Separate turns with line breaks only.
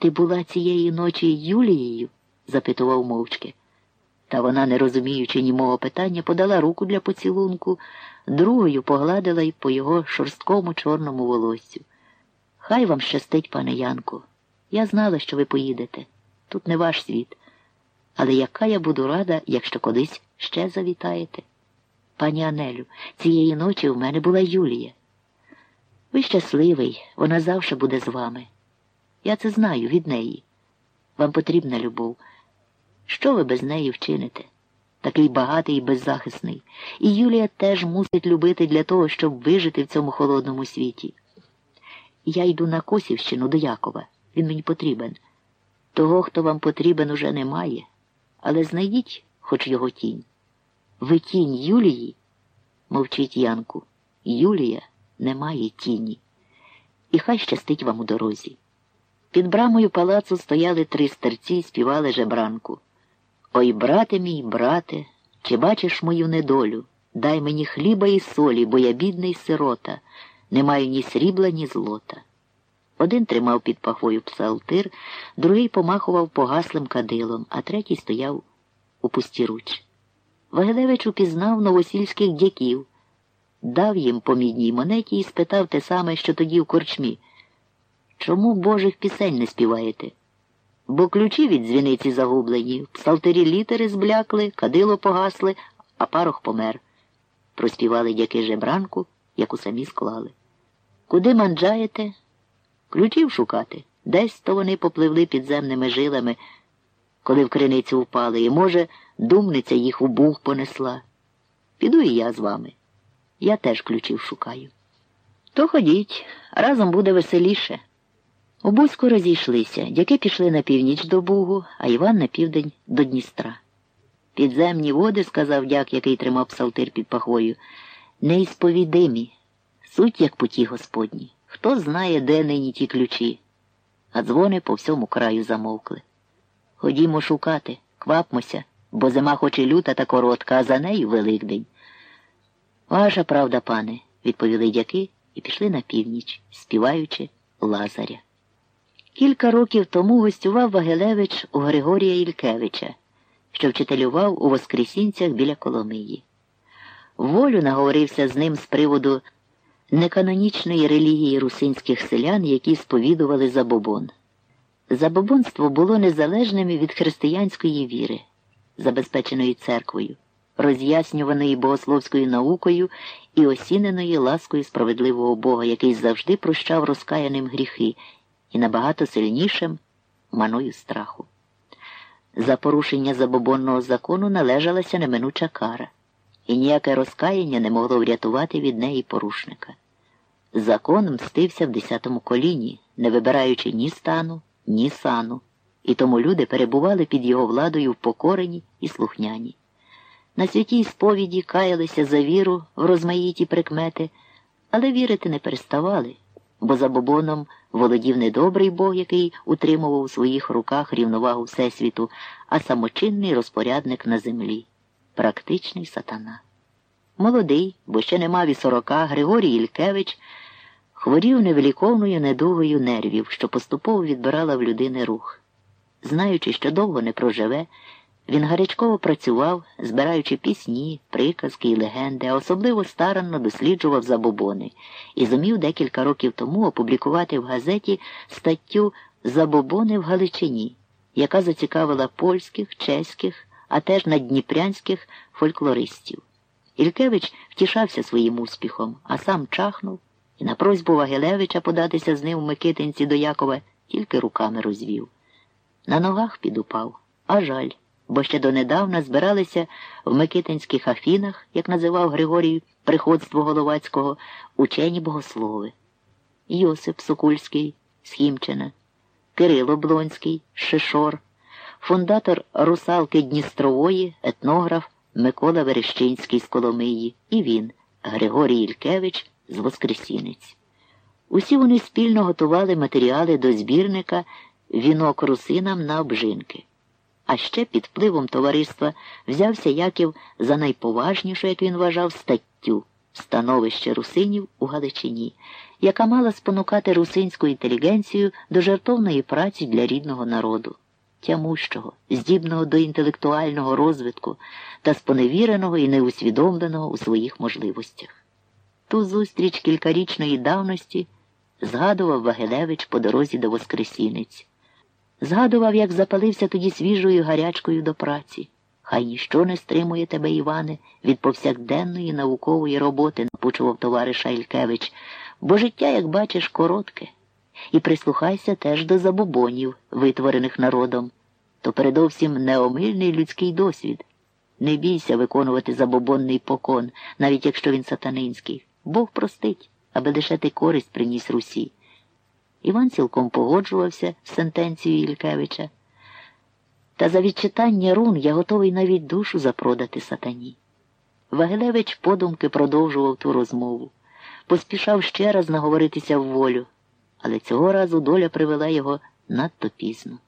Ти була цієї ночі Юлією? запитував мовчки. Та вона, не розуміючи німого питання, подала руку для поцілунку, другою погладила й по його шорсткому чорному волоссю. Хай вам щастить, пане Янку. Я знала, що ви поїдете. Тут не ваш світ. Але яка я буду рада, якщо колись ще завітаєте? Пані Анелю, цієї ночі в мене була Юлія. Ви щасливий, вона завжди буде з вами. Я це знаю від неї. Вам потрібна любов. Що ви без неї вчините? Такий багатий і беззахисний. І Юлія теж мусить любити для того, щоб вижити в цьому холодному світі. Я йду на Косівщину до Якова. Він мені потрібен. Того, хто вам потрібен, уже немає, але знайдіть хоч його тінь. Ви тінь Юлії? Мовчить Янку. Юлія не має тіні. І хай щастить вам у дорозі. Під брамою палацу стояли три старці і співали жебранку. Ой, брате мій, брате, чи бачиш мою недолю? Дай мені хліба і солі, бо я бідний сирота, не маю ні срібла, ні злота. Один тримав під пахвою псалтир, другий помахував погаслим кадилом, а третій стояв у пусті руч. Вагелевич упізнав новосільських дяків, дав їм по мідній монеті і спитав те саме, що тоді в корчмі. Чому божих пісень не співаєте? Бо ключі від дзвіниці загублені, псалтирі літери зблякли, кадило погасли, а парох помер. Проспівали дяки жебранку, яку самі склали. Куди манджаєте? Ключів шукати. Десь то вони попливли підземними жилами, коли в криницю впали, і, може, думниця їх у бух понесла. Піду і я з вами. Я теж ключів шукаю. То ходіть, разом буде веселіше. У Бузьку розійшлися, дяки пішли на північ до Бугу, а Іван на південь до Дністра. Підземні води, сказав дяк, який тримав псалтир під пахвою, неісповідимі, суть, як путі Господні. Хто знає, де нині ті ключі, а дзвони по всьому краю замовкли. Ходімо шукати, квапмося, бо зима хоч і люта та коротка, а за нею Великдень. Ваша правда, пане, відповіли дяки і пішли на північ, співаючи Лазаря. Кілька років тому гостював Вагелевич у Григорія Ількевича, що вчителював у Воскресінцях біля Коломиї. Волю наговорився з ним з приводу неканонічної релігії русинських селян, які сповідували забобон. Забобонство було незалежним від християнської віри, забезпеченої церквою, роз'яснюваної богословською наукою і осіненої ласкою справедливого Бога, який завжди прощав розкаяним гріхи і набагато сильнішим маною страху. За порушення забобонного закону належалася неминуча кара, і ніяке розкаяння не могло врятувати від неї порушника. Закон мстився в десятому коліні, не вибираючи ні стану, ні сану, і тому люди перебували під його владою впокорені і слухняні. На святій сповіді каялися за віру в розмаїті прикмети, але вірити не переставали, бо за бобоном володів не добрий Бог, який утримував у своїх руках рівновагу Всесвіту, а самочинний розпорядник на землі, практичний сатана. Молодий, бо ще не мав і сорока, Григорій Ількевич хворів невеликовною недугою нервів, що поступово відбирала в людини рух. Знаючи, що довго не проживе, він гарячково працював, збираючи пісні, приказки і легенди, а особливо старанно досліджував забобони і зумів декілька років тому опублікувати в газеті статтю Забобони в Галичині, яка зацікавила польських, чеських, а теж наддніпрянських фольклористів. Ількевич втішався своїм успіхом, а сам чахнув і на просьбу Вагелевича податися з ним в Микитинці до Якова тільки руками розвів. На ногах підупав, а жаль, бо ще донедавна збиралися в Микитинських Афінах, як називав Григорій приходство Головацького, учені богослови. Йосип Сокульський з Хімчина, Кирило Блонський, Шишор, фундатор русалки Дністрової, етнограф Микола Верещинський з Коломиї і він, Григорій Ількевич з Воскресінець. Усі вони спільно готували матеріали до збірника вінок русинам на обжинки. А ще під впливом товариства взявся Яків за найповажнішу, як він вважав, статтю становище русинів у Галичині яка мала спонукати русинську інтелігенцію до жертовної праці для рідного народу, тямущого, здібного до інтелектуального розвитку та споневіреного і неусвідомленого у своїх можливостях. Ту зустріч кількарічної давності згадував Вагелевич по дорозі до Воскресінець. Згадував, як запалився тоді свіжою гарячкою до праці. Хай ніщо не стримує тебе, Іване, від повсякденної наукової роботи, напучував товариша Ількевич, бо життя, як бачиш, коротке. І прислухайся теж до забобонів, витворених народом, то передовсім неомильний людський досвід. Не бійся виконувати забобонний покон, навіть якщо він сатанинський. Бог простить, аби лише ти користь приніс Русі. Іван цілком погоджувався з сентенцією Ількевича. Та за відчитання рун я готовий навіть душу запродати сатані. Вагилевич подумки продовжував ту розмову, поспішав ще раз наговоритися в волю, але цього разу доля привела його надто пізно.